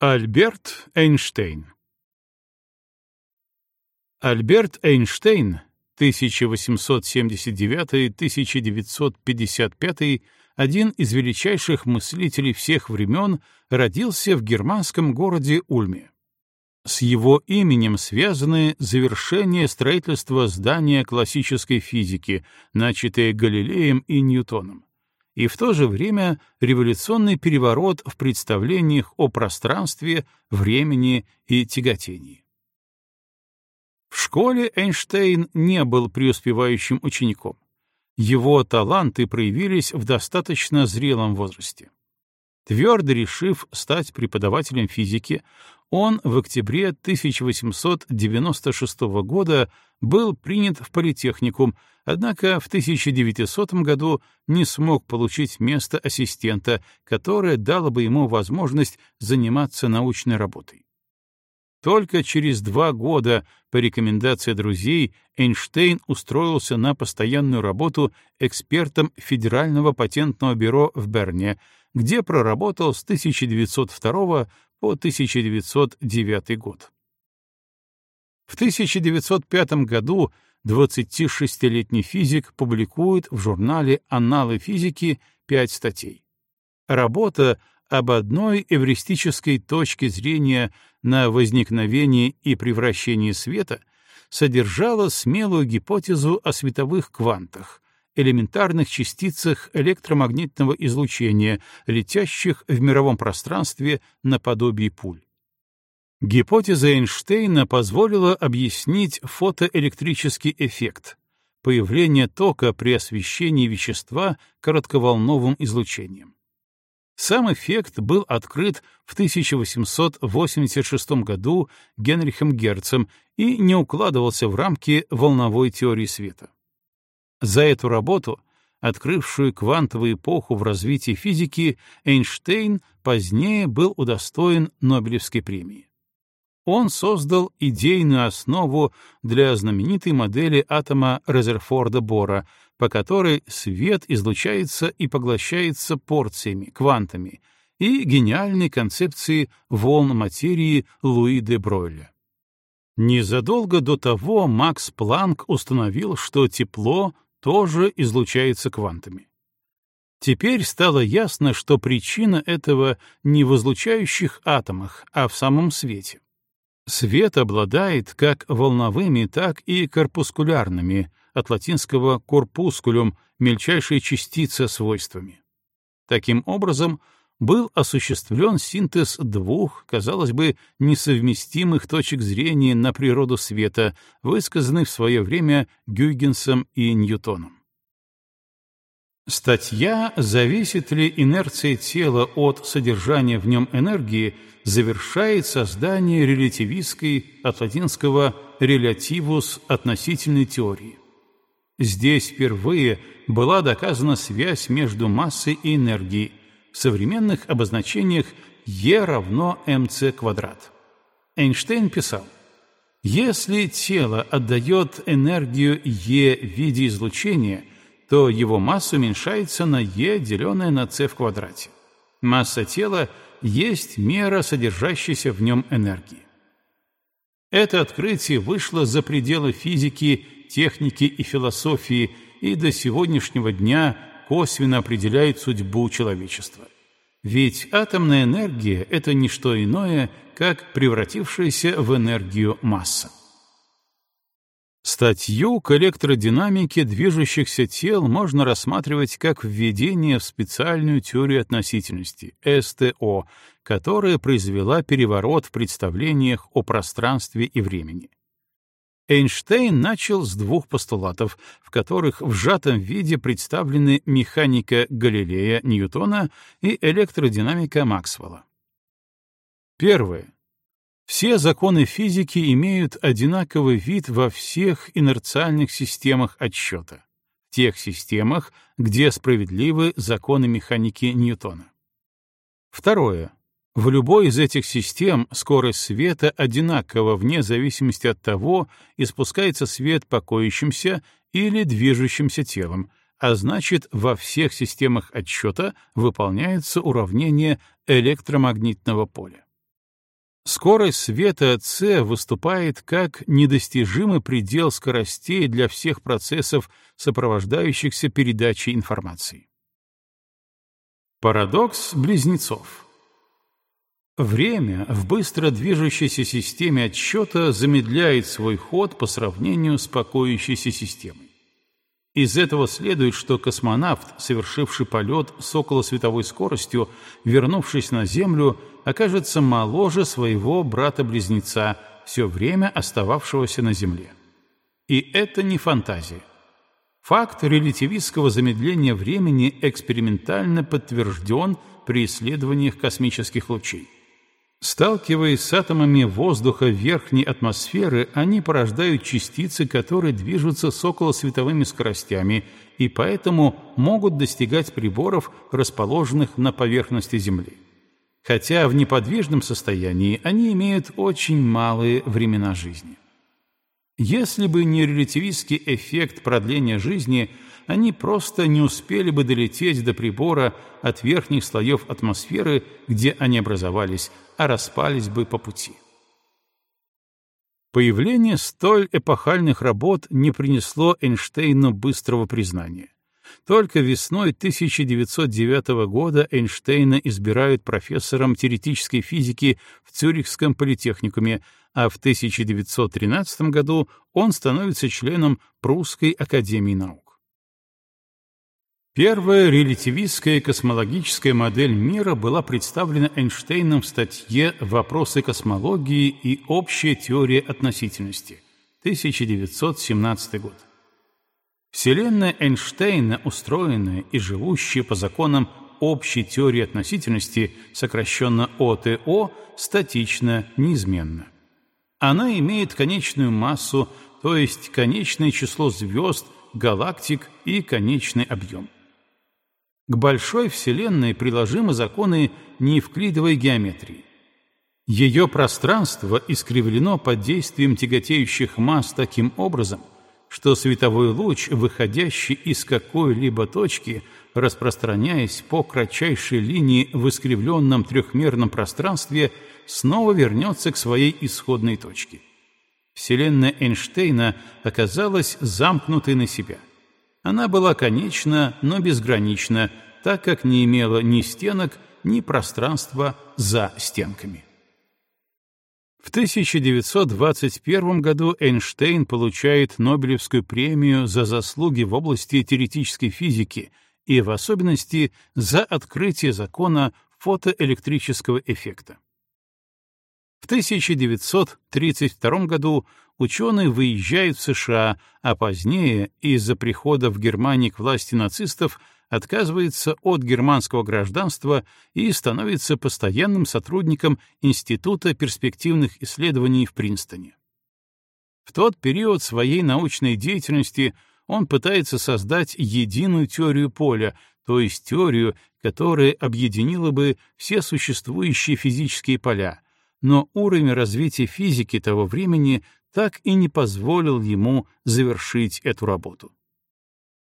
Альберт Эйнштейн Альберт Эйнштейн 1879-1955, один из величайших мыслителей всех времен, родился в германском городе Ульме. С его именем связаны завершение строительства здания классической физики, начатое Галилеем и Ньютоном и в то же время революционный переворот в представлениях о пространстве, времени и тяготении. В школе Эйнштейн не был преуспевающим учеником. Его таланты проявились в достаточно зрелом возрасте. Твердо решив стать преподавателем физики, он в октябре 1896 года был принят в политехникум, однако в 1900 году не смог получить место ассистента, которое дало бы ему возможность заниматься научной работой. Только через два года по рекомендации друзей Эйнштейн устроился на постоянную работу экспертом Федерального патентного бюро в Берне, где проработал с 1902 по 1909 год. В 1905 году 26-летний физик публикует в журнале «Анналы физики» пять статей. Работа об одной эвристической точке зрения на возникновение и превращение света содержала смелую гипотезу о световых квантах, элементарных частицах электромагнитного излучения, летящих в мировом пространстве наподобие пуль. Гипотеза Эйнштейна позволила объяснить фотоэлектрический эффект — появление тока при освещении вещества коротковолновым излучением. Сам эффект был открыт в 1886 году Генрихом Герцем и не укладывался в рамки волновой теории света. За эту работу, открывшую квантовую эпоху в развитии физики, Эйнштейн позднее был удостоен Нобелевской премии он создал идейную основу для знаменитой модели атома Резерфорда Бора, по которой свет излучается и поглощается порциями, квантами, и гениальной концепции волн материи Луи де Бройля. Незадолго до того Макс Планк установил, что тепло тоже излучается квантами. Теперь стало ясно, что причина этого не в излучающих атомах, а в самом свете. Свет обладает как волновыми, так и корпускулярными, от латинского «corpusculum» — мельчайшие частицы свойствами. Таким образом, был осуществлен синтез двух, казалось бы, несовместимых точек зрения на природу света, высказанных в свое время Гюйгенсом и Ньютоном. Статья «Зависит ли инерция тела от содержания в нем энергии» завершает создание релятивистской, от латинского «relativus» относительной теории. Здесь впервые была доказана связь между массой и энергией, в современных обозначениях E равно mc квадрат. Эйнштейн писал, если тело отдает энергию E в виде излучения – то его масса уменьшается на e, деленное на c в квадрате. Масса тела есть мера содержащейся в нем энергии. Это открытие вышло за пределы физики, техники и философии и до сегодняшнего дня косвенно определяет судьбу человечества. Ведь атомная энергия — это не что иное, как превратившаяся в энергию масса. Статью к электродинамике движущихся тел можно рассматривать как введение в специальную теорию относительности, СТО, которая произвела переворот в представлениях о пространстве и времени. Эйнштейн начал с двух постулатов, в которых в сжатом виде представлены механика Галилея Ньютона и электродинамика Максвелла. Первое. Все законы физики имеют одинаковый вид во всех инерциальных системах отсчета, в тех системах, где справедливы законы механики Ньютона. Второе. В любой из этих систем скорость света одинакова вне зависимости от того, испускается свет покоящимся или движущимся телом, а значит, во всех системах отсчета выполняется уравнение электромагнитного поля. Скорость света c выступает как недостижимый предел скоростей для всех процессов, сопровождающихся передачей информации. Парадокс близнецов. Время в быстро движущейся системе отсчета замедляет свой ход по сравнению с покоящейся системой. Из этого следует, что космонавт, совершивший полет с околосветовой скоростью, вернувшись на Землю, окажется моложе своего брата-близнеца, все время остававшегося на Земле. И это не фантазия. Факт релятивистского замедления времени экспериментально подтвержден при исследованиях космических лучей. Сталкиваясь с атомами воздуха верхней атмосферы, они порождают частицы, которые движутся с околосветовыми скоростями и поэтому могут достигать приборов, расположенных на поверхности Земли. Хотя в неподвижном состоянии они имеют очень малые времена жизни. Если бы не релятивистский эффект продления жизни – они просто не успели бы долететь до прибора от верхних слоев атмосферы, где они образовались, а распались бы по пути. Появление столь эпохальных работ не принесло Эйнштейну быстрого признания. Только весной 1909 года Эйнштейна избирают профессором теоретической физики в Цюрихском политехникуме, а в 1913 году он становится членом Прусской академии наук. Первая релятивистская космологическая модель мира была представлена Эйнштейном в статье «Вопросы космологии и общая теория относительности» 1917 год. Вселенная Эйнштейна, устроенная и живущая по законам общей теории относительности, сокращенно ОТО, статична, неизменна. Она имеет конечную массу, то есть конечное число звезд, галактик и конечный объем. К большой Вселенной приложимы законы неевклидовой геометрии. Ее пространство искривлено под действием тяготеющих масс таким образом, что световой луч, выходящий из какой-либо точки, распространяясь по кратчайшей линии в искривленном трехмерном пространстве, снова вернется к своей исходной точке. Вселенная Эйнштейна оказалась замкнутой на себя. Она была конечна, но безгранична, так как не имела ни стенок, ни пространства за стенками. В 1921 году Эйнштейн получает Нобелевскую премию за заслуги в области теоретической физики и в особенности за открытие закона фотоэлектрического эффекта. В 1932 году ученые выезжают в США, а позднее, из-за прихода в Германии к власти нацистов, отказывается от германского гражданства и становится постоянным сотрудником Института перспективных исследований в Принстоне. В тот период своей научной деятельности он пытается создать единую теорию поля, то есть теорию, которая объединила бы все существующие физические поля, но уровень развития физики того времени так и не позволил ему завершить эту работу.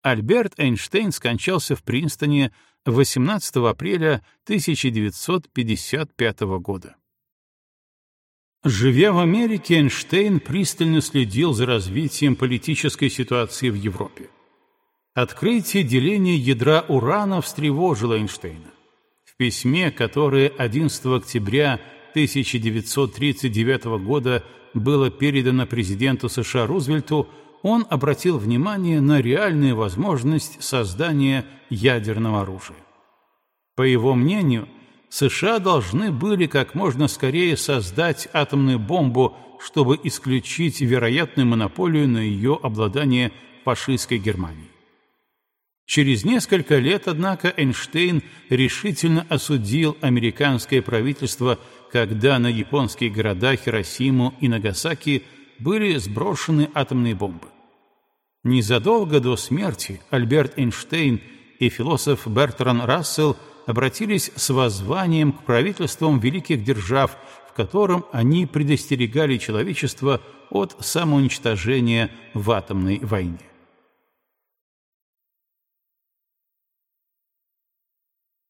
Альберт Эйнштейн скончался в Принстоне 18 апреля 1955 года. Живя в Америке, Эйнштейн пристально следил за развитием политической ситуации в Европе. Открытие деления ядра урана встревожило Эйнштейна. В письме, которое 11 октября 1939 года было передано президенту США Рузвельту, он обратил внимание на реальную возможность создания ядерного оружия. По его мнению, США должны были как можно скорее создать атомную бомбу, чтобы исключить вероятную монополию на ее обладание фашистской Германией. Через несколько лет, однако, Эйнштейн решительно осудил американское правительство, когда на японские города Хиросиму и Нагасаки были сброшены атомные бомбы. Незадолго до смерти Альберт Эйнштейн и философ Бертран Рассел обратились с воззванием к правительствам великих держав, в котором они предостерегали человечество от самоуничтожения в атомной войне.